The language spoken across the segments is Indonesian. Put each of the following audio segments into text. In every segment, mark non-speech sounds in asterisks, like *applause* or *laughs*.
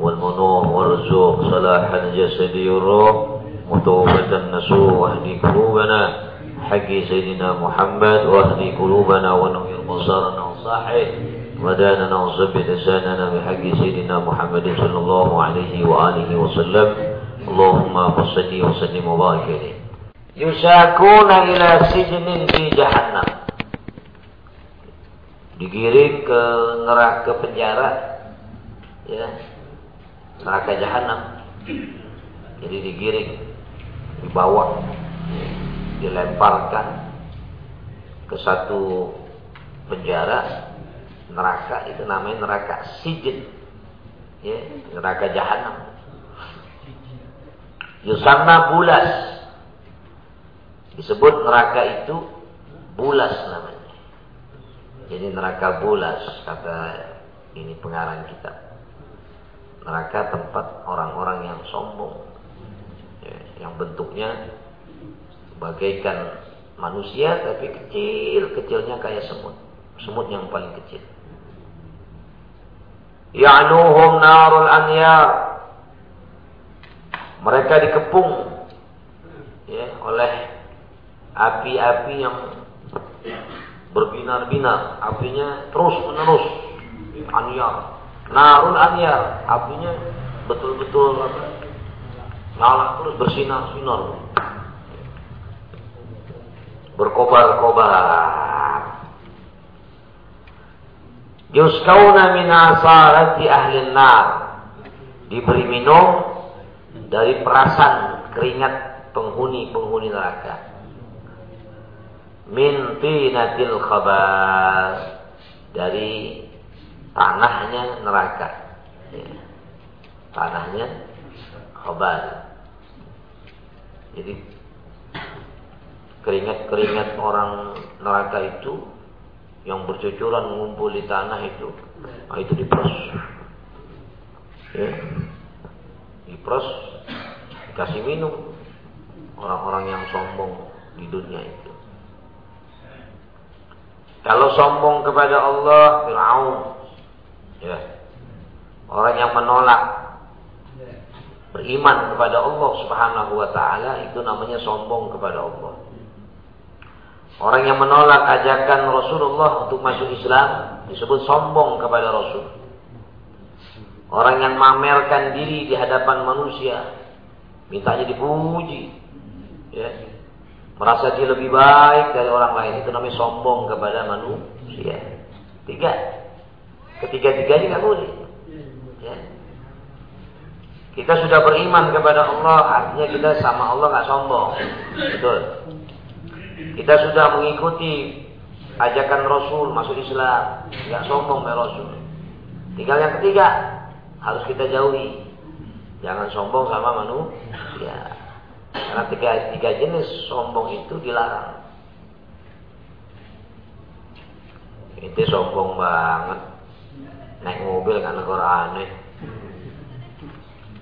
والمنوع والرزوق صلاح الجسد والروح متوبة النسوء واهدي قلوبنا. حق سيدنا محمد واهدي قلوبنا ونوير بصارنا وصاحي وداننا وثبت لساننا بحق سيدنا محمد صلى الله عليه وآله وسلم. اللهم صل وسلم وبارك عليه. يساكون إلى سجن في جهنم. Digiring ke neraka penjara. Ya. Neraka jahanam. Jadi digiring, dibawa, dilemparkan ke satu penjara neraka itu namanya neraka sijin. Ya, neraka jahanam. Yusanna bulas. Disebut neraka itu bulas namanya. Jadi neraka bulas kata ini pengarang kitab neraka tempat orang-orang yang sombong. Ya, yang bentuknya bagaikan manusia tapi kecil kecilnya kayak semut. Semut yang paling kecil. Ya'nuhum narul anyar. Mereka dikepung ya, oleh api-api yang berbinar-binar. Apinya terus menerus anyar Narun anyar, apinya betul-betul apa? Nyala terus bersinar-sinar. Berkobar-kobar. Yuskauna min asarati ahli nar. Diberi minum dari perasan keringat penghuni-penghuni neraka. Min tinatil khabas. Dari tanahnya neraka. Ya. Tanahnya khobar. Jadi keringat-keringat orang neraka itu yang bercucuran mengumpul di tanah itu, nah itu diperas. Ya. Diperas, dikasih minum orang-orang yang sombong di dunia itu. Kalau sombong kepada Allah, Fir'aun Ya. Orang yang menolak beriman kepada Allah Subhanahu wa taala itu namanya sombong kepada Allah. Orang yang menolak ajakan Rasulullah untuk masuk Islam disebut sombong kepada Rasul. Orang yang mamerkan diri di hadapan manusia, mintanya dipuji, ya. merasa dia lebih baik dari orang lain itu namanya sombong kepada manusia. Tiga, Ketiga-tiganya nggak boleh. Ya. Kita sudah beriman kepada Allah, artinya kita sama Allah nggak sombong. Betul. Kita sudah mengikuti ajakan Rasul masuk Islam, nggak sombong ya Rasul. Tinggal yang ketiga harus kita jauhi. Jangan sombong sama manusia. Karena tiga, tiga jenis sombong itu dilarang. Itu sombong banget naik mobil kan negara aneh.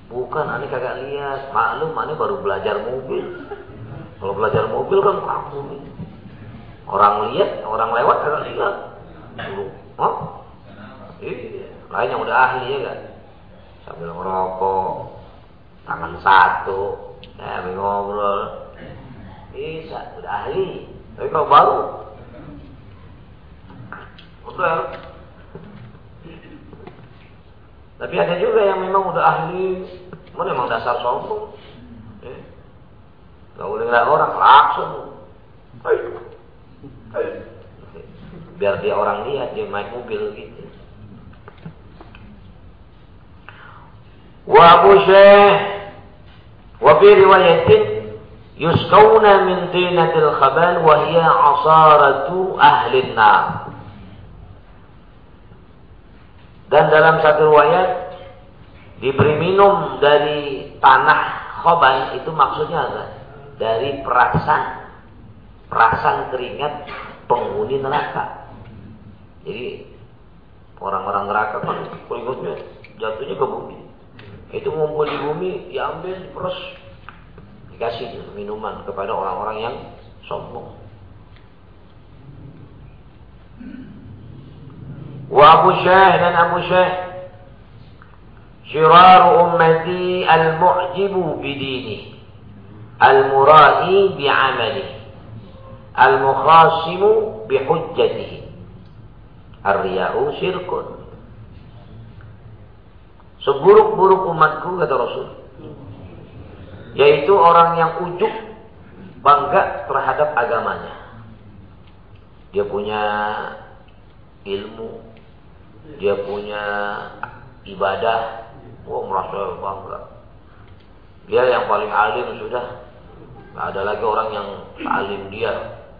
Bukan aneh kagak lihat. Maklum aneh baru belajar mobil. Kalau belajar mobil kan kamu nih. Orang lihat orang lewat kagak lihat. Dulu oh iya lain yang udah ahli ya kan sambil ngerokok. Tangan satu ya ngobrol. Bisa udah ahli. Tapi kalau baru udah tapi ada juga yang memang udah ahli, memang dasar sombong. Eh. Gak boleh orang langsung. Biar dia orang lihat dia naik mobil gitu. Wa Abu Syekh wa fi riwayatin yusqawna min tinatil khabal wa hiya asaratu ahli nar. Dan dalam satu riwayat Diberi minum dari tanah khoban itu maksudnya apa? Dari perasan perasan keringat penghuni neraka. Jadi orang-orang neraka kan keringatnya jatuhnya ke bumi. Itu ngumpul di bumi, diambil, terus dikasih minuman kepada orang-orang yang sombong. Wa Abu Syekh dan Abu Syekh. Syiraru ummati al-mu'jibu bidini. Al-mura'i bi'amali. Seburuk-buruk umatku kata Rasul. Yaitu orang yang ujuk Bangga terhadap agamanya. Dia punya ilmu dia punya ibadah, oh merasa bangga. Dia yang paling alim sudah, nggak ada lagi orang yang alim dia,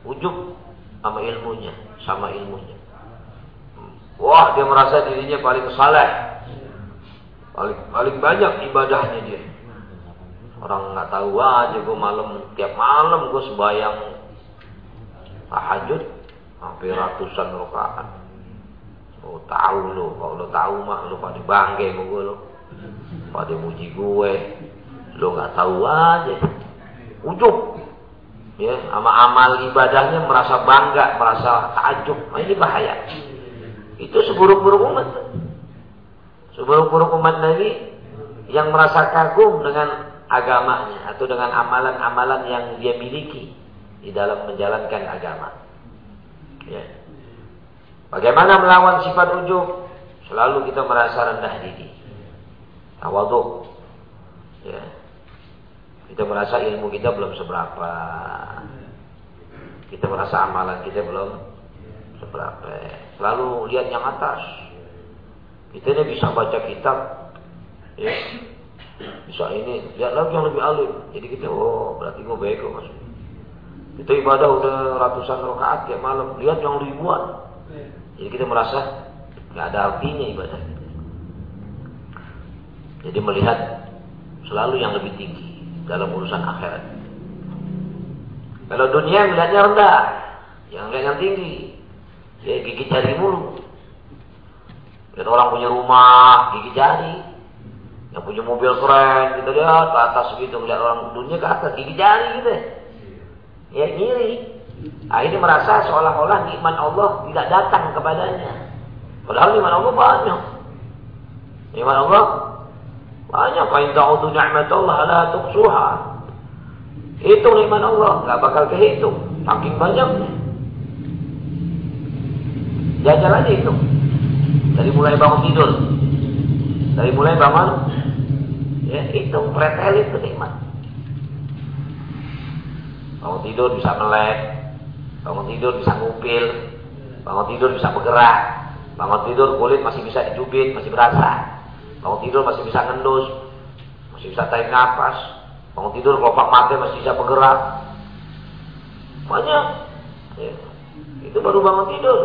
ujub sama ilmunya, sama ilmunya. Wah dia merasa dirinya paling saleh, paling paling banyak ibadahnya dia. Orang nggak tahu aja gue malam tiap malam gue sebayang tahajud hampir ratusan rakaat. Oh tahu lo, kalau lo tahu mah lo pada bangke sama gue lo, pada muji gue, lo nggak tahu aja, ujuk, ya, sama amal ibadahnya merasa bangga, merasa takjub, nah, ini bahaya. Itu seburuk-buruk umat, seburuk-buruk umat Nabi yang merasa kagum dengan agamanya atau dengan amalan-amalan yang dia miliki di dalam menjalankan agama. Ya. Bagaimana melawan sifat ujub? Selalu kita merasa rendah diri. Tawaduk. Ya. Kita merasa ilmu kita belum seberapa. Kita merasa amalan kita belum seberapa. Selalu lihat yang atas. Kita ini bisa baca kitab. Ya. Bisa ini. Lihat lagi yang lebih alim. Jadi kita, oh berarti gue baik kok maksudnya. Kita ibadah udah ratusan rakaat tiap malam. Lihat yang ribuan. Jadi kita merasa nggak ada artinya ibadah kita. Jadi melihat selalu yang lebih tinggi dalam urusan akhirat. Kalau dunia melihatnya rendah, yang lihat yang tinggi, ya gigi jari mulu. Lihat orang punya rumah, gigi jari. Yang punya mobil keren, kita lihat ke atas gitu, melihat orang dunia ke atas, gigi jari gitu. Ya ngiri. Akhirnya merasa seolah-olah nikmat Allah tidak datang kepadanya. Padahal nikmat Allah banyak. Nikmat Allah banyak. Fa in ta'udu Allah la tuhsuha. Itu nikmat Allah, nggak bakal kehitung. Saking banyaknya. Jajal aja itu. Dari mulai bangun tidur. Dari mulai bangun ya itu pretel itu nikmat. Bangun tidur bisa melek, Bangun tidur bisa ngupil, bangun tidur bisa bergerak, bangun tidur kulit masih bisa dicubit, masih berasa. Bangun tidur masih bisa ngendus, masih bisa tarik nafas. Bangun tidur kelopak mata masih bisa bergerak. Banyak. Ya. Itu baru bangun tidur.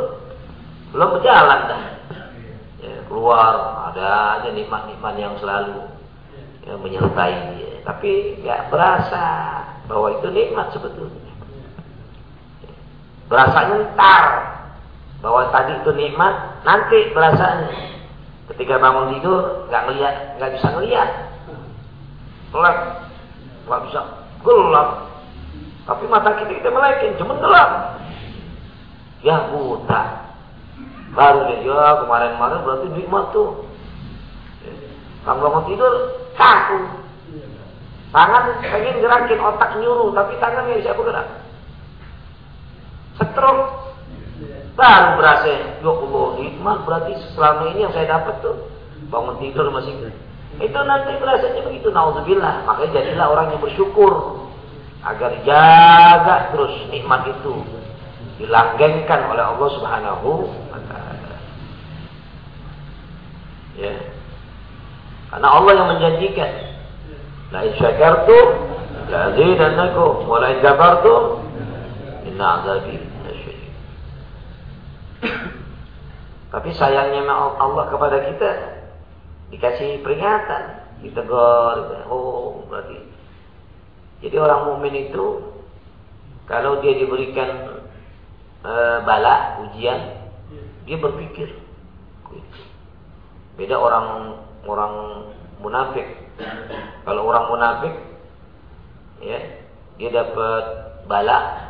Belum berjalan dah. Ya, keluar ada aja nikmat-nikmat yang selalu yang menyertai dia. Tapi nggak berasa bahwa itu nikmat sebetulnya. Berasanya ntar. Bahwa tadi itu nikmat, nanti berasanya. Ketika bangun tidur, nggak ngeliat, nggak bisa ngeliat. Gelap. Nggak bisa gelap. Tapi mata kita kita melekin, cuma gelap. Ya buta. Baru dia, ya kemarin-kemarin berarti nikmat tuh. Kalau bangun tidur, kaku. Tangan pengen gerakin, otak nyuruh, tapi tangannya bisa bergerak stroke baru berasa ya Allah nikmat berarti selama ini yang saya dapat tuh bangun tidur masih itu nanti berasanya begitu naudzubillah. Makanya jadilah orang yang bersyukur agar jaga terus nikmat itu dilanggengkan oleh Allah Subhanahu wa taala. Ya. Karena Allah yang menjanjikan la in syakartum la azidannakum wa la in kafartum inna azabi Tapi sayangnya Allah kepada kita dikasih peringatan, ditegur. Oh, berarti. Jadi orang mukmin itu kalau dia diberikan e, bala, ujian, dia berpikir. Beda orang orang munafik. Kalau orang munafik, ya, dia dapat bala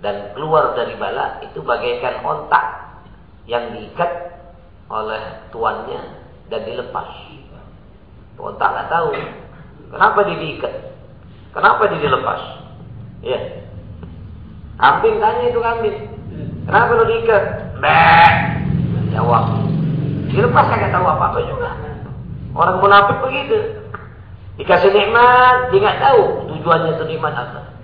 dan keluar dari bala itu bagaikan ontak yang diikat oleh tuannya dan dilepas. Ontak nggak tahu kenapa dia diikat, kenapa dia dilepas. Ya, kambing tanya itu kambing, kenapa lo diikat? Bek, jawab. Dilepas nggak tahu apa apa juga. Orang munafik begitu. Dikasih nikmat, dia nggak tahu tujuannya itu nikmat apa.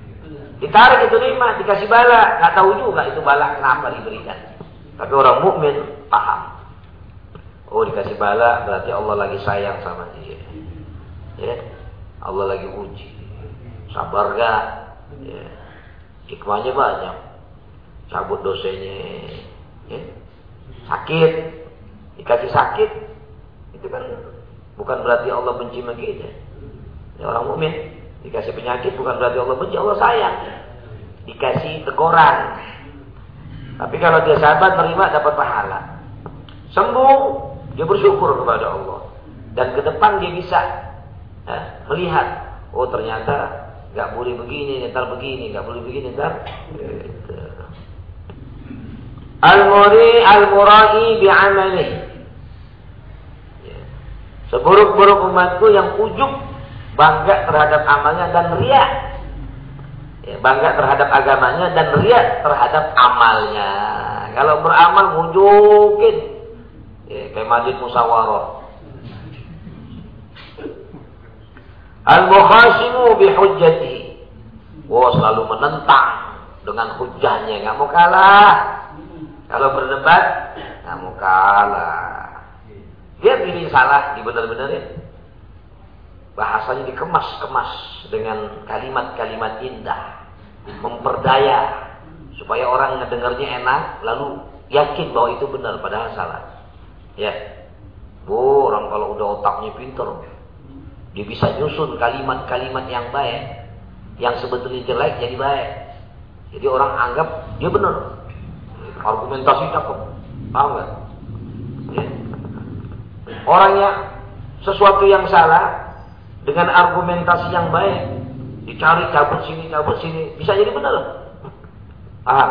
Ditarik itu nikmat, dikasih bala, nggak tahu juga itu bala kenapa diberikan. Tapi orang mukmin paham. Oh dikasih bala berarti Allah lagi sayang sama dia. Ya, Allah lagi uji. Sabar gak? Ya. Hikmahnya banyak. Cabut dosanya. Ya. Sakit. Dikasih sakit. Itu kan bukan berarti Allah benci sama kita. Ya, orang mukmin dikasih penyakit bukan berarti Allah benci, Allah sayang. Dikasih teguran. Tapi kalau dia sabar terima dapat pahala. Sembuh, dia bersyukur kepada Allah. Dan ke depan dia bisa eh, melihat, oh ternyata nggak boleh begini, ntar begini, nggak boleh begini, ntar. Gitu. Al-muri al-murai bi'amalih. Ya. Seburuk-buruk umatku yang ujub bangga terhadap amalnya dan riak. Ya, bangga terhadap agamanya dan riak terhadap amalnya. Kalau beramal munjukin. Ya, kayak majlis musyawarah. Al-mukhasimu bihujjati. Wah, selalu menentang dengan hujahnya. Nggak mau kalah. Kalau berdebat, nggak mau kalah. Dia pilih salah, dibenar-benarin bahasanya dikemas-kemas dengan kalimat-kalimat indah, memperdaya supaya orang ngedengarnya enak, lalu yakin bahwa itu benar padahal salah. Ya, bu orang kalau udah otaknya pinter, dia bisa nyusun kalimat-kalimat yang baik, yang sebetulnya jelek jadi baik. Jadi orang anggap dia benar. Argumentasi cakep, paham nggak? Ya. Orang yang sesuatu yang salah dengan argumentasi yang baik. Dicari cabut sini cabut sini. Bisa jadi benar paham?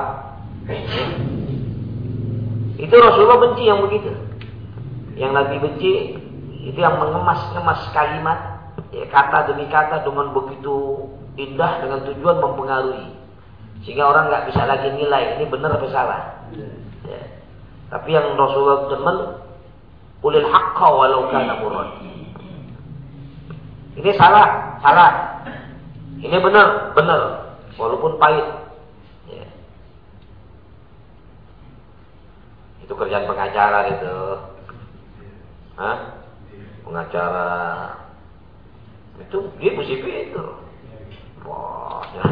Itu Rasulullah benci yang begitu. Yang Nabi benci itu yang mengemas-ngemas kalimat ya, kata demi kata dengan begitu indah dengan tujuan mempengaruhi. Sehingga orang nggak bisa lagi nilai ini benar atau salah. Ya. tapi yang Rasulullah demen ulil haqqa walau kana murad ini salah, salah. Ini benar, benar. Walaupun pahit. Ya. Itu kerjaan pengacara itu. Hah? Pengacara. Itu dia musibah itu. Wah, ya.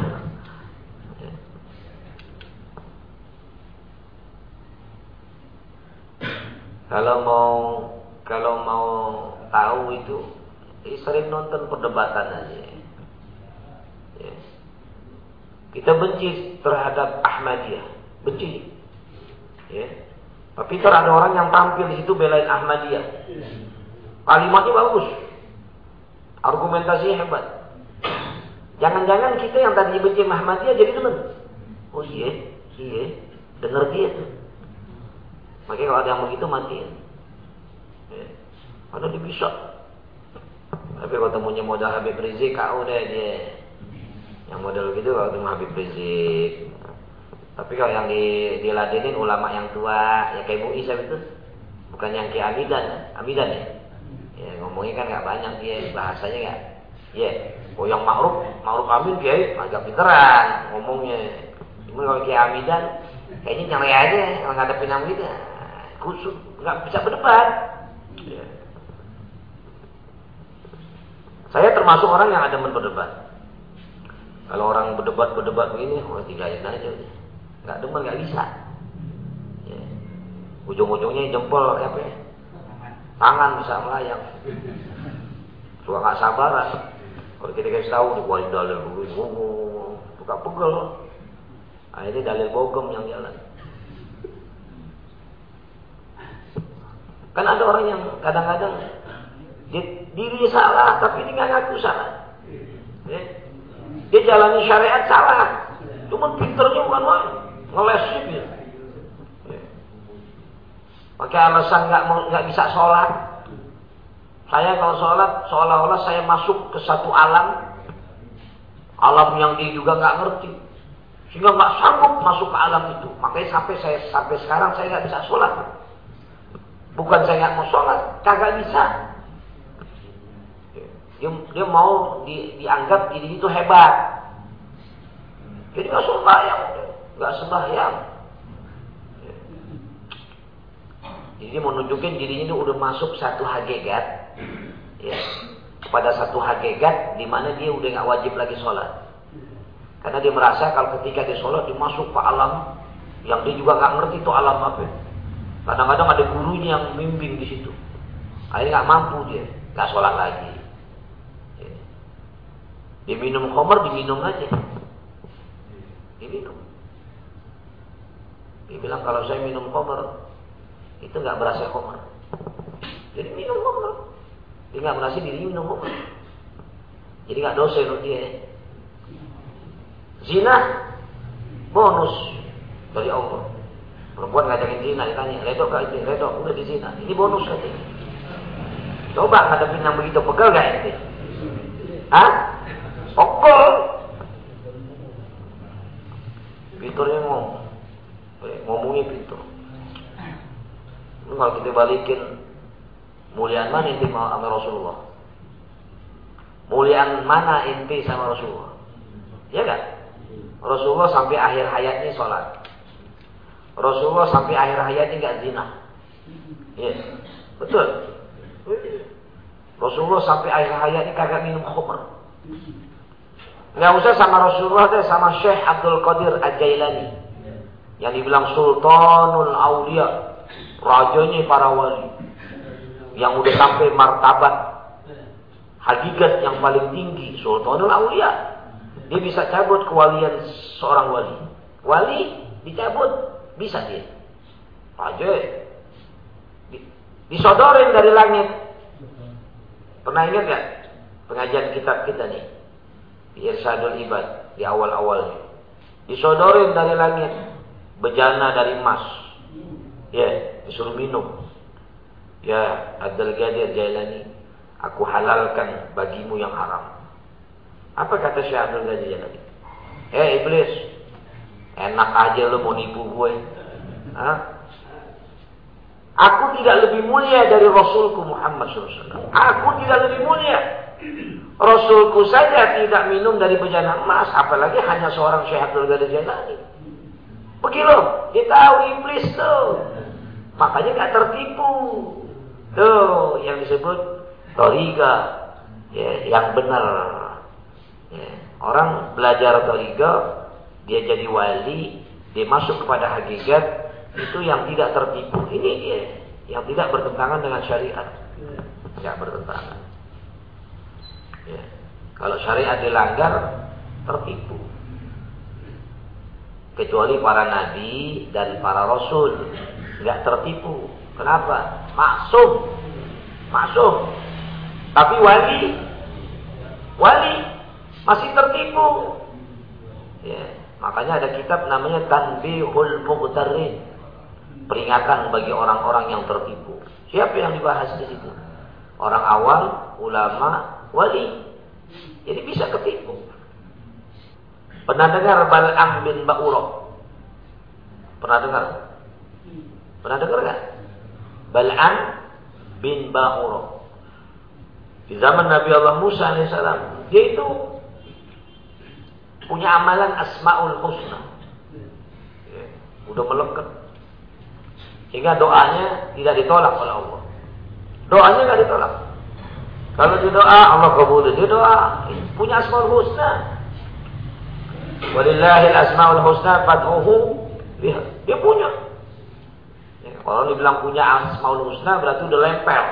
Kalau mau kalau mau tahu itu jadi sering nonton perdebatan aja. Ya. Kita benci terhadap Ahmadiyah, benci. Ya. Tapi ter ada orang yang tampil di situ belain Ahmadiyah. Kalimatnya bagus. Argumentasinya hebat. Jangan-jangan kita yang tadi benci Ahmadiyah jadi teman. Oh iya, iya. Dengar dia tuh. Makanya kalau ada yang begitu matiin. Ya. Karena dia bisa tapi kalau temunya modal Habib Rizik, kau deh dia. Yang model gitu kalau temu Habib Rizik. Tapi kalau yang di, diladenin ulama yang tua, ya kayak Bu Isa itu. Bukan yang kayak Amidan, Amidan ya. Ya ngomongnya kan nggak banyak dia, bahasanya nggak. Ya, oh yang Ma'ruf, Ma'ruf Amin kiai agak pinteran ngomongnya. Cuma kalau kayak Amidan, kayaknya nyalai aja kalau ngadepin nama kita. Kusut, nggak bisa berdebat. Ya. Saya termasuk orang yang ada berdebat. Kalau orang berdebat-berdebat begini, oh tinggalin aja. Nggak demen, nggak bisa. Ya. Ujung-ujungnya jempol apa ya? tangan bisa melayang. Suka nggak sabaran. Kalau kita kasih tahu dikeluarin dalil dulu, buka pegel. Akhirnya dalil bogem yang jalan. Kan ada orang yang kadang-kadang diri salah, tapi dia nggak ngaku salah. Ya. Dia jalani syariat salah. Cuma pinternya bukan main. Ngeles gitu. Ya. Pakai alasan nggak nggak bisa sholat. Saya kalau sholat seolah-olah saya masuk ke satu alam, alam yang dia juga nggak ngerti, sehingga nggak sanggup masuk ke alam itu. Makanya sampai saya sampai sekarang saya nggak bisa sholat. Bukan saya nggak mau sholat, kagak bisa. Dia, dia mau di, dianggap diri itu hebat. Jadi nggak sembahyang, nggak sembahyang. Jadi mau nunjukin dirinya itu udah masuk satu hakikat, ya, pada satu hakikat di mana dia udah nggak wajib lagi sholat. Karena dia merasa kalau ketika dia sholat dia masuk ke alam yang dia juga nggak ngerti itu alam apa. Kadang-kadang ada gurunya yang membimbing di situ. Akhirnya nggak mampu dia, nggak sholat lagi. Diminum khamar, diminum aja. Diminum. Dia bilang kalau saya minum khamar, itu nggak berasa khamar. Jadi minum khamar. Dia nggak merasa diri minum khamar. Jadi nggak dosa untuk dia. Zina bonus dari Allah. Perempuan ngajakin zina, ditanya, redo gak itu? Redo, udah di zina. Ini bonus katanya. Coba ngadepin yang begitu, pegel gak ini? Hah? Pegel. Pinturnya ngomong. Ngomongnya pintur. Ini kalau kita balikin, muliaan mana inti sama Rasulullah? Muliaan mana inti sama Rasulullah? Ya kan? Rasulullah sampai akhir hayatnya sholat. Rasulullah sampai akhir hayatnya nggak zina. Ya, betul. Rasulullah sampai akhir hayatnya kagak minum khamr. Nggak usah sama Rasulullah deh, sama Syekh Abdul Qadir Al-Jailani. Yang dibilang Sultanul Aulia. Rajanya para wali. Yang udah sampai martabat. Hakikat yang paling tinggi. Sultanul Aulia. Dia bisa cabut kewalian seorang wali. Wali dicabut. Bisa dia. Aja. Disodorin dari langit. Pernah ingat gak? Pengajian kitab kita nih. Irsadul Ibad. Di awal-awalnya. Disodorin dari langit. Bejana dari emas. Ya, disuruh minum. Ya, Abdul Gadir Jailani. Aku halalkan bagimu yang haram. Apa kata Syekh Abdul Gadir Jailani? Eh iblis, Enak aja lo mau nipu gue. Hah? Aku tidak lebih mulia dari Rasulku Muhammad SAW. Aku tidak lebih mulia. Rasulku saja tidak minum dari bejana emas. Apalagi hanya seorang Syekh Abdul Ghadir Jalani. Pergi lo. Dia tahu iblis tuh. Makanya gak tertipu. Tuh yang disebut toriga. Ya, yang benar. Ya, orang belajar toriga dia jadi wali, dia masuk kepada hakikat, itu yang tidak tertipu. Ini dia, yang tidak bertentangan dengan syariat. Tidak bertentangan. Ya. Kalau syariat dilanggar, tertipu. Kecuali para nabi dan para rasul. Tidak tertipu. Kenapa? Maksum. Maksum. Tapi wali. Wali. Masih tertipu. Ya. Makanya ada kitab namanya Tanbihul Mughtarrin. Peringatan bagi orang-orang yang tertipu. Siapa yang dibahas di situ? Orang awam, ulama, wali. Jadi bisa ketipu. Pernah dengar Bal'am bin Ba'uro? Pernah dengar? Pernah dengar kan? Bal'am bin Ba'uro. Di zaman Nabi Allah Musa AS, dia itu punya amalan Asmaul Husna. Udah melekat. Sehingga doanya tidak ditolak oleh Allah. Doanya tidak ditolak. Kalau dia doa, Allah kabul. Dia doa, punya Asmaul Husna. Walillahil Asmaul Husna fad'uhu dia, dia punya. Ya, kalau dibilang punya Asmaul Husna berarti udah lempel.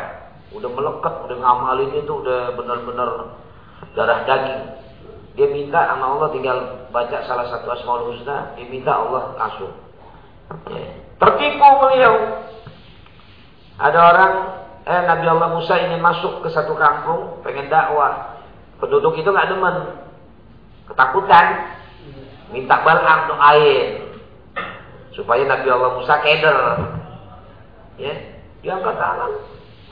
udah melekat, udah ngamalin itu udah benar-benar darah daging. Dia minta sama Allah tinggal baca salah satu asmaul husna, dia minta Allah langsung. Ya. Tertipu beliau. Ada orang, eh Nabi Allah Musa ingin masuk ke satu kampung, pengen dakwah. Penduduk itu nggak demen, ketakutan, minta Bal'am doain supaya Nabi Allah Musa keder. Ya, diangkat tangan.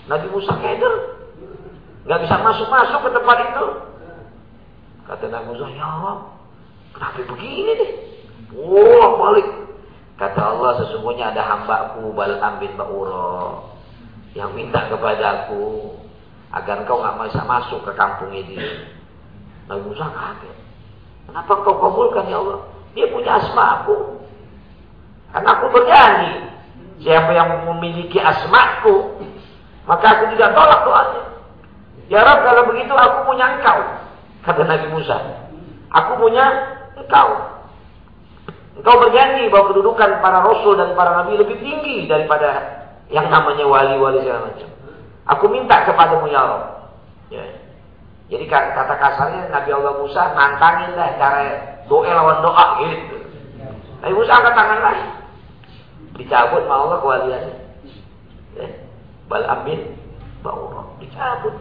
Nabi Musa keder. Nggak bisa masuk-masuk ke tempat itu. Kata Nabi Musa, ya Allah, kenapa begini nih? Wah, balik. Kata Allah, sesungguhnya ada hambaku Bal'am bin Ba'uro yang minta kepadaku agar kau nggak bisa masuk ke kampung ini. Nabi Musa kaget. Kenapa kau kabulkan ya Allah? Dia punya asma aku. Karena aku berjanji. Siapa yang memiliki asmaku, maka aku tidak tolak doanya. Ya Rab, kalau begitu aku punya engkau. Kata Nabi Musa. Aku punya engkau. Engkau berjanji bahwa kedudukan para rasul dan para nabi lebih tinggi daripada yang namanya wali-wali segala macam. Aku minta kepadamu ya Rab. Ya. Jadi kata kasarnya Nabi Allah Musa nantangin lah cara doa lawan doa gitu. Nabi Musa angkat tangan lagi. Dicabut mau Allah kewaliannya. Ya. Bal amin ba'urah. Dicabut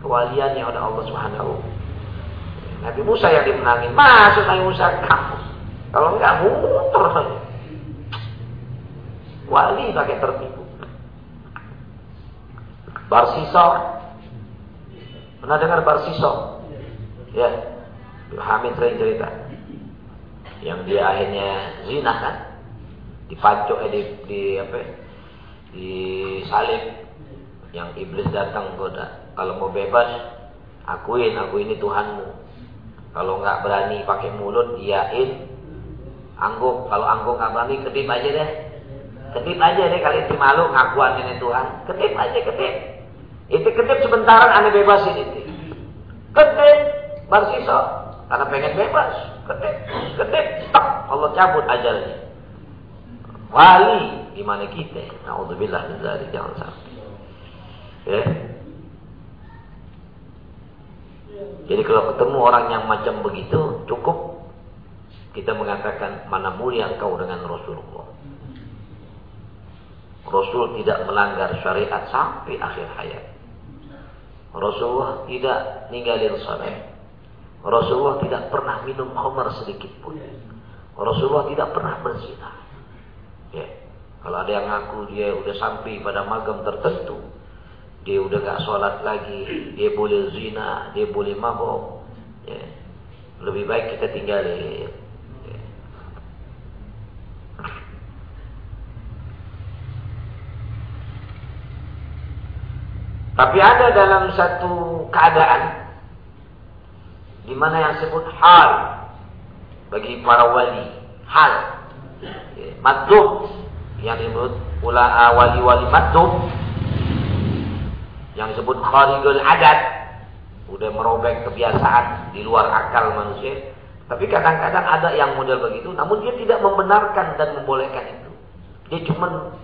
kewaliannya oleh Allah Subhanahu. Nabi Musa yang dimenangin. Masuk Nabi Musa kamu. Kalau enggak muter Wali pakai tertipu. Barsiso. Pernah dengar Barsiso? Ya. Hamid sering cerita. Yang dia akhirnya zina kan? dipancuk eh, di, di apa di salib yang iblis datang goda kalau mau bebas akuin aku ini Tuhanmu kalau nggak berani pakai mulut iyain angguk kalau angguk nggak berani kedip aja deh kedip aja deh kali itu malu ngakuan ini Tuhan kedip aja kedip itu kedip sebentaran aneh bebasin itu kedip barsiso karena pengen bebas kedip kedip tak Allah cabut ajalnya wali di mana kita. Nauzubillah min dzalik jangan sampai. Ya. Jadi kalau ketemu orang yang macam begitu, cukup kita mengatakan mana mulia engkau dengan Rasulullah. Rasul tidak melanggar syariat sampai akhir hayat. Rasulullah tidak ninggalin salat. Rasulullah tidak pernah minum khamar sedikit pun. Rasulullah tidak pernah berzina. Ya. Kalau ada yang ngaku dia udah sampai pada magam tertentu, dia udah gak sholat lagi, dia boleh zina, dia boleh mabok. Ya. Lebih baik kita tinggalin. Ya. Tapi ada dalam satu keadaan di mana yang disebut hal bagi para wali, hal. Madhub. Yang disebut pula wali-wali madhub. Yang disebut kharijul adat udah merobek kebiasaan di luar akal manusia. Tapi kadang-kadang ada yang model begitu namun dia tidak membenarkan dan membolehkan itu. Dia cuma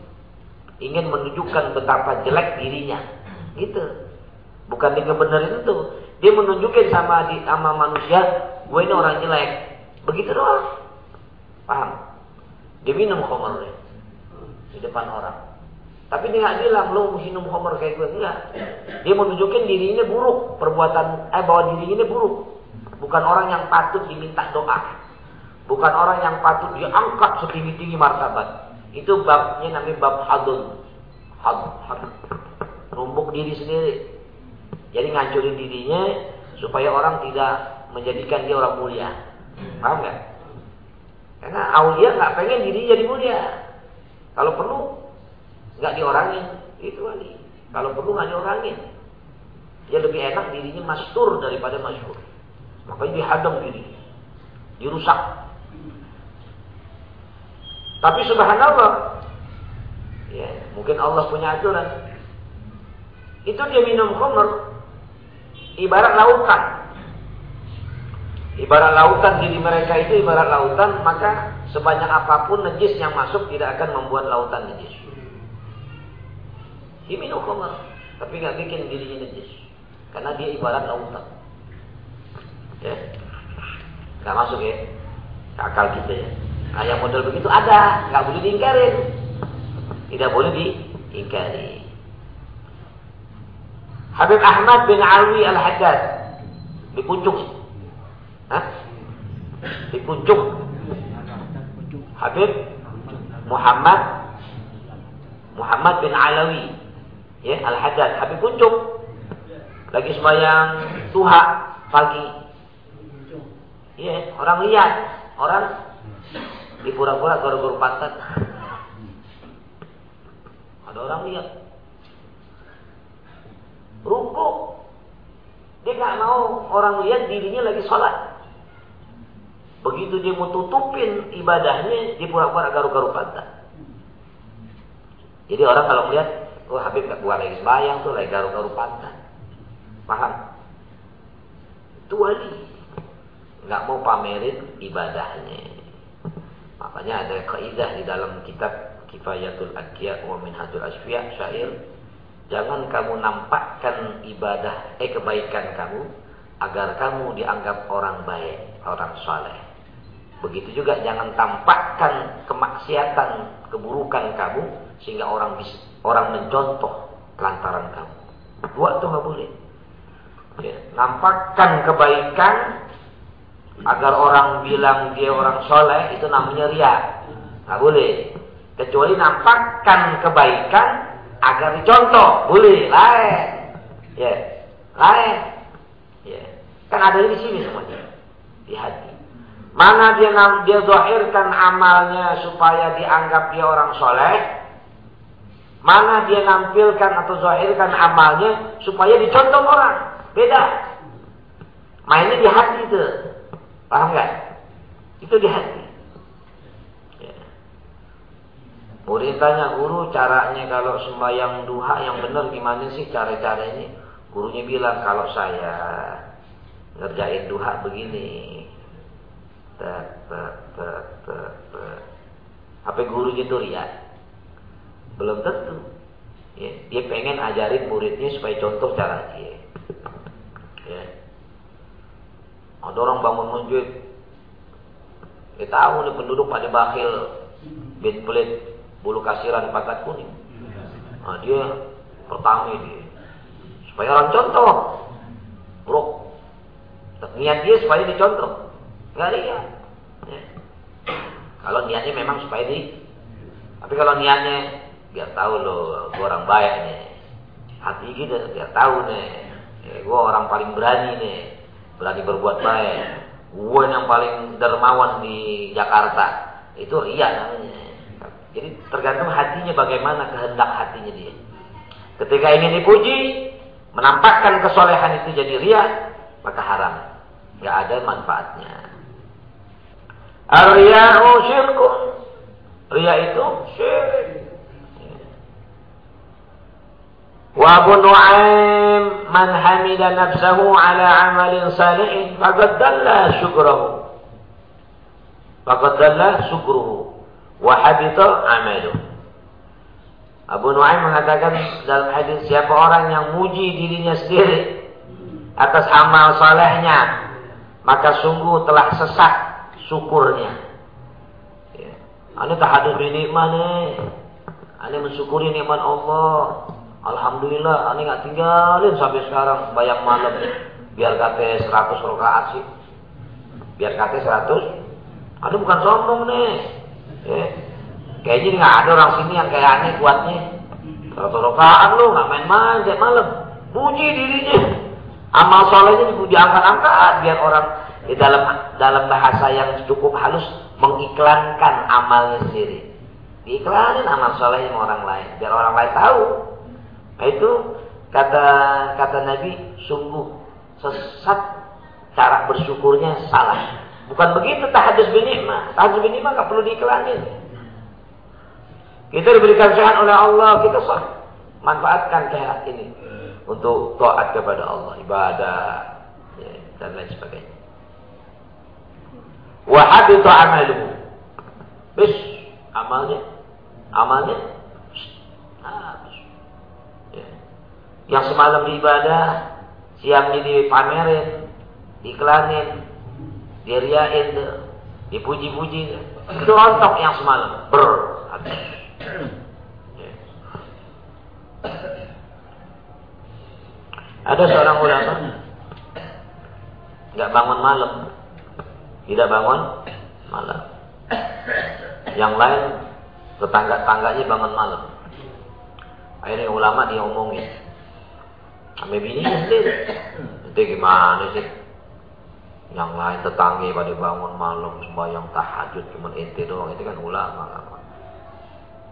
ingin menunjukkan betapa jelek dirinya. Gitu bukan dia ngebenerin itu dia menunjukkan sama di sama manusia gue ini orang jelek begitu doang paham dia minum khamar di depan orang. Tapi dia nggak bilang lo minum khamar kayak gue enggak. Dia menunjukkan dirinya buruk, perbuatan eh bahwa dirinya buruk. Bukan orang yang patut diminta doa. Bukan orang yang patut diangkat setinggi-tinggi martabat. Itu babnya namanya bab hadun. Had, had. Numbuk diri sendiri. Jadi ngancurin dirinya supaya orang tidak menjadikan dia orang mulia. Paham nggak? Karena aulia nggak pengen diri jadi mulia. Kalau perlu nggak diorangin, itu wali. Kalau perlu nggak diorangin. Dia lebih enak dirinya mastur daripada masyhur. Makanya dihadang diri. Dirusak. Tapi subhanallah. Ya, mungkin Allah punya aturan. Itu dia minum khamr ibarat lautan. Ibarat lautan diri mereka itu ibarat lautan, maka sebanyak apa pun najis yang masuk tidak akan membuat lautan najis. Diminum khamar. tapi nggak bikin dirinya najis. Karena dia ibarat lautan. Ya. Nggak masuk ya. Akal kita ya. Nah yang model begitu ada, nggak boleh diingkarin. Tidak boleh diingkari. Habib Ahmad bin Alwi Al-Haddad. Di Kunjung. Hah? Di Kunjung. Habib Muhammad Muhammad bin Alawi. Ya Al-Haddad. Habib Kunjung lagi sembahyang duha pagi. Ya orang lihat. Orang di pura-pura gor-gor pantat. Ada orang lihat ruku. Dia nggak mau orang lihat dirinya lagi sholat. Begitu dia mau tutupin ibadahnya di pura-pura garu-garu pantat. Jadi orang kalau melihat oh Habib bukan lagi sembahyang tuh lagi garu-garu pantat. Paham? Itu wali. Nggak mau pamerin ibadahnya. Makanya ada kaidah di dalam kitab Kifayatul Adkiya wa Minhajul Asfiya syair jangan kamu nampakkan ibadah eh kebaikan kamu agar kamu dianggap orang baik, orang saleh. Begitu juga jangan tampakkan kemaksiatan, keburukan kamu sehingga orang bisa, orang mencontoh lantaran kamu. Dua itu nggak boleh. Ya, nampakkan kebaikan agar orang bilang dia orang soleh itu namanya ria. Nggak boleh. Kecuali nampakkan kebaikan agar dicontoh, boleh, lain. Ya, lain. Ya. Kan ada di sini semuanya. Di hati. Mana dia dia zahirkan amalnya supaya dianggap dia orang soleh. Mana dia nampilkan atau zahirkan amalnya supaya dicontoh orang. Beda. Mainnya di hati itu. Paham nggak? Itu di hati. Murid tanya guru caranya kalau sembahyang duha yang benar gimana sih cara-cara ini? Gurunya bilang kalau saya ngerjain duha begini. Apa gurunya itu ria? Belum tentu. Ya, dia pengen ajarin muridnya supaya contoh cara dia. Ya. Ada orang bangun masjid. Dia tahu nih penduduk pada bakhil. Bit pelit bulu kasiran pakat kuning. Nah, dia pertama dia supaya orang contoh. Bro. Niat dia supaya dicontoh. Enggak lihat. Ya. Kalau niatnya memang supaya di tapi kalau niatnya biar tahu loh, gue orang baik nih. Hati gitu biar tahu nih. Ya, gue orang paling berani nih. Berani berbuat baik. Gue yang paling dermawan di Jakarta. Itu ria namanya. Jadi tergantung hatinya bagaimana kehendak hatinya dia. Ketika ingin dipuji, menampakkan kesolehan itu jadi ria, maka haram. Gak ada manfaatnya. Ar-riya'u syirkun. Ria itu syirik. Wa Abu Nu'aim man hamida nafsahu ala amalin salihin faqad syukrahu. Syukruhu wahabita amalu. Abu Nuaim mengatakan dalam hadis siapa orang yang muji dirinya sendiri atas amal salehnya maka sungguh telah sesat syukurnya. Ya. Ane tahadus nikmat nih. Ane mensyukuri nikmat Allah. Alhamdulillah, ane nggak tinggalin sampai sekarang bayang malam. Biar kata 100 rakaat sih. Biar kata 100. Ane bukan sombong nih. Ya. Kayaknya nggak ada orang sini yang kayak aneh kuatnya. Satu rokaan lu nggak main-main tiap malam. Puji dirinya. Amal solehnya diangkat-angkat biar orang di dalam dalam bahasa yang cukup halus mengiklankan amalnya sendiri. Diiklanin amal solehnya sama orang lain biar orang lain tahu. Nah itu kata kata Nabi sungguh sesat cara bersyukurnya salah. Bukan begitu tahadus bin nikmah. Tahadus bin nikmah nggak perlu diiklanin. Kita diberikan sehat oleh Allah, kita sah. Manfaatkan sehat ini untuk taat kepada Allah, ibadah ya, dan lain sebagainya. Wa habita amaluhu. Bis amalnya amalnya habis. Ya. Yang semalam ibadah, siangnya dipamerin, diiklanin, diriain, dipuji-puji. Itu yang semalam. Ber. Ada seorang ulama nggak bangun malam, tidak bangun malam. Yang lain tetangga-tangganya bangun malam. Akhirnya ulama dia omongin. Sampai bini. Itu gimana sih? Yang lain tetangga pada bangun malam sembahyang tahajud cuma ente doang itu kan ulama.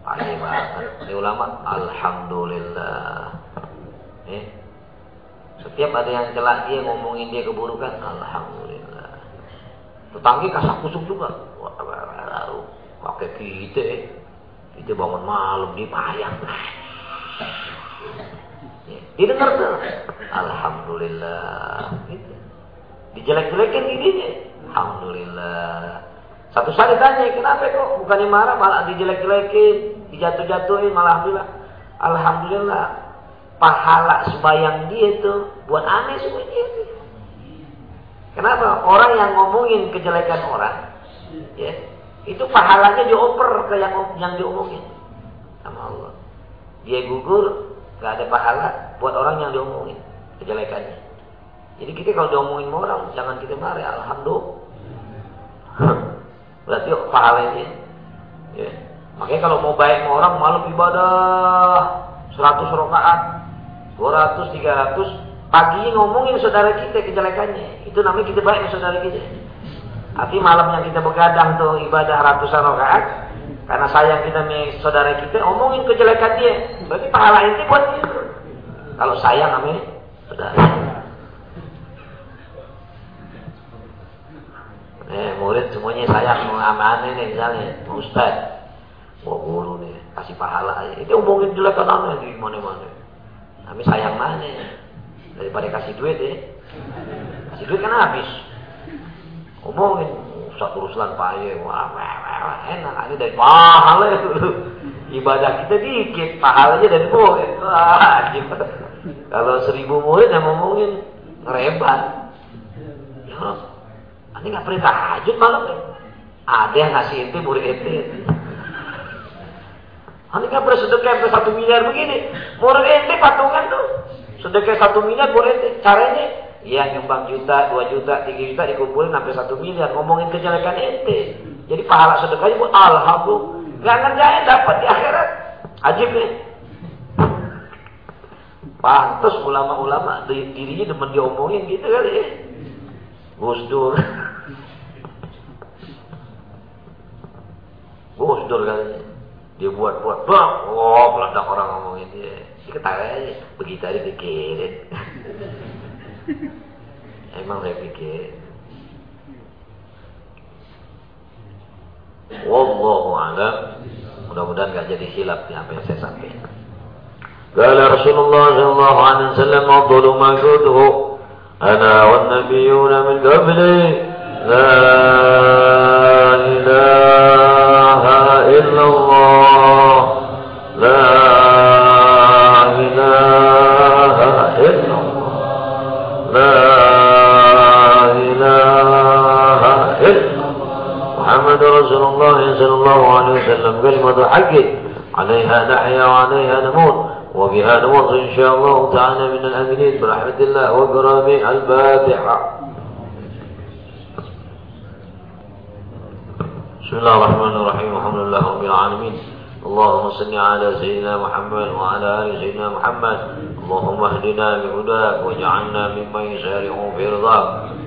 Pagi banget. Ini ulama alhamdulillah. Eh, setiap ada yang celak dia ngomongin dia keburukan, alhamdulillah. Tetangga kasak kusuk juga. Wah, pakai kita, kita bangun malam di payang. Ya, didengar tuh, alhamdulillah. Dijelek-jelekin giginya, alhamdulillah. Satu saat ditanya, kenapa kok bukannya marah malah dijelek-jelekin, dijatuh-jatuhin malah alhamdulillah. Alhamdulillah pahala sembahyang dia itu buat aneh semuanya. Kenapa? Orang yang ngomongin kejelekan orang, ya, itu pahalanya dioper ke yang yang diomongin sama Allah. Dia gugur, gak ada pahala buat orang yang diomongin kejelekannya. Jadi kita kalau diomongin sama orang, jangan kita marah. Alhamdulillah. *laughs* Berarti pahalanya. Ya. Makanya kalau mau baik sama orang, malam ibadah 100 rakaat, 200, 300, pagi ngomongin saudara kita kejelekannya. Itu namanya kita baik saudara kita. Tapi malamnya kita begadang tuh ibadah ratusan rakaat, karena sayang kita nih saudara kita, omongin kejelekan dia. Berarti pahala itu buat dia. Kalau sayang namanya saudara. Eh, sayang mau amanah nih misalnya, Ustaz, mau guru nih, kasih pahala aja. Itu omongin jelekan anak di mana-mana. Tapi sayang mana Daripada kasih duit ya. Kasih duit kan habis. Omongin satu Ruslan paye, wah, wah, wah, enak aja dari pahala. *laughs* Ibadah kita dikit, pahalanya dari murid. Wah, Kalau seribu murid yang ngomongin ngerebat. Ya, ini nggak pernah tahajud malam ya. Ada yang ngasih ente murid ente. Ini kan bersedekah sampai satu miliar begini. Murid ente patungan tuh. Sedekah satu miliar murid ente. Caranya, ya nyumbang juta, dua juta, tiga juta dikumpulin sampai satu miliar. Ngomongin kejelekan ente. Jadi pahala sedekahnya pun alhamdulillah. Gak ngerjain dapat di akhirat. Ajib nih. Pantas ulama-ulama dirinya demen diomongin gitu kali ya. Gus Dur. Gus Dur kali dia buat-buat bang, oh meledak orang ngomongin dia. Si ketawa aja, begitu aja pikirin. *laughs* Emang saya pikir. Wallahu a'lam. Mudah-mudahan gak jadi silap nih apa yang saya sampaikan. Kalau Rasulullah Shallallahu alaihi wasallam afdalu ma kuntu ana wan nabiyyuna min qabli la ilaha رسول الله صلى الله عليه وسلم كلمة حق عليها نحيا وعليها نموت وبها نموت إن شاء الله تعالى من الأمنين برحمة الله وكرامه الفاتحة. بسم الله الرحمن الرحيم الحمد لله رب العالمين. اللهم صل على سيدنا محمد وعلى آل سيدنا محمد. اللهم اهدنا بهداك واجعلنا ممن يسارع في رضاك.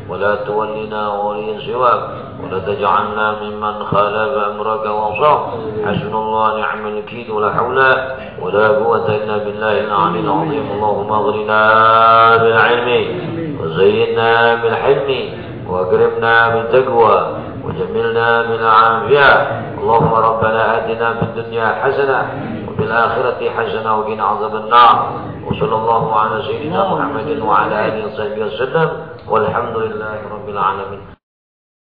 ولا تولنا وليا سواك. ولا تجعلنا ممن خالف أمرك وعصاك حسبنا الله نعم الوكيل ولا حول ولا قوة إلا بالله العلي العظيم. اللهم أغرنا بالعلم وزينا بالحلم وأكرمنا بالتقوى وجملنا من العافية اللهم ربنا آتنا في الدنيا حسنة وفي الآخرة حسنة وقنا عذاب النار. وصلى الله على سيدنا محمد وعلى آله وصحبه وسلم. والحمد لله رب العالمين.